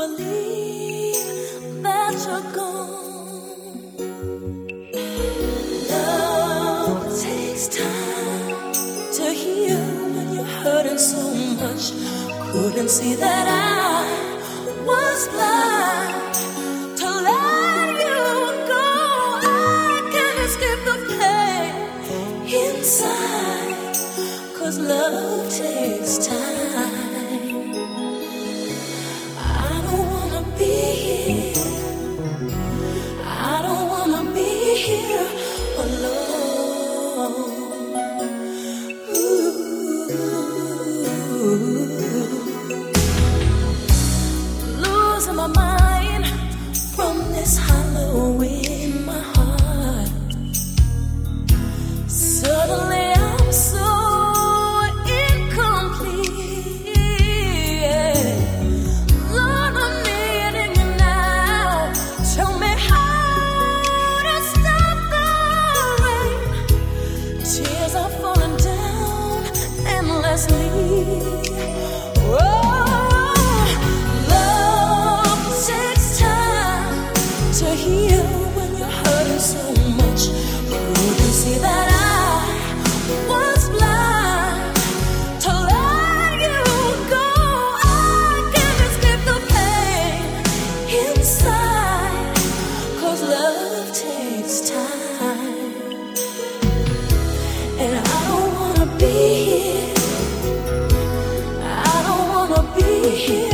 believe that you're gone. Love takes time to heal when you're hurting so much. Couldn't see that I was blind. Cause love takes time. for be here. I don't wanna be here.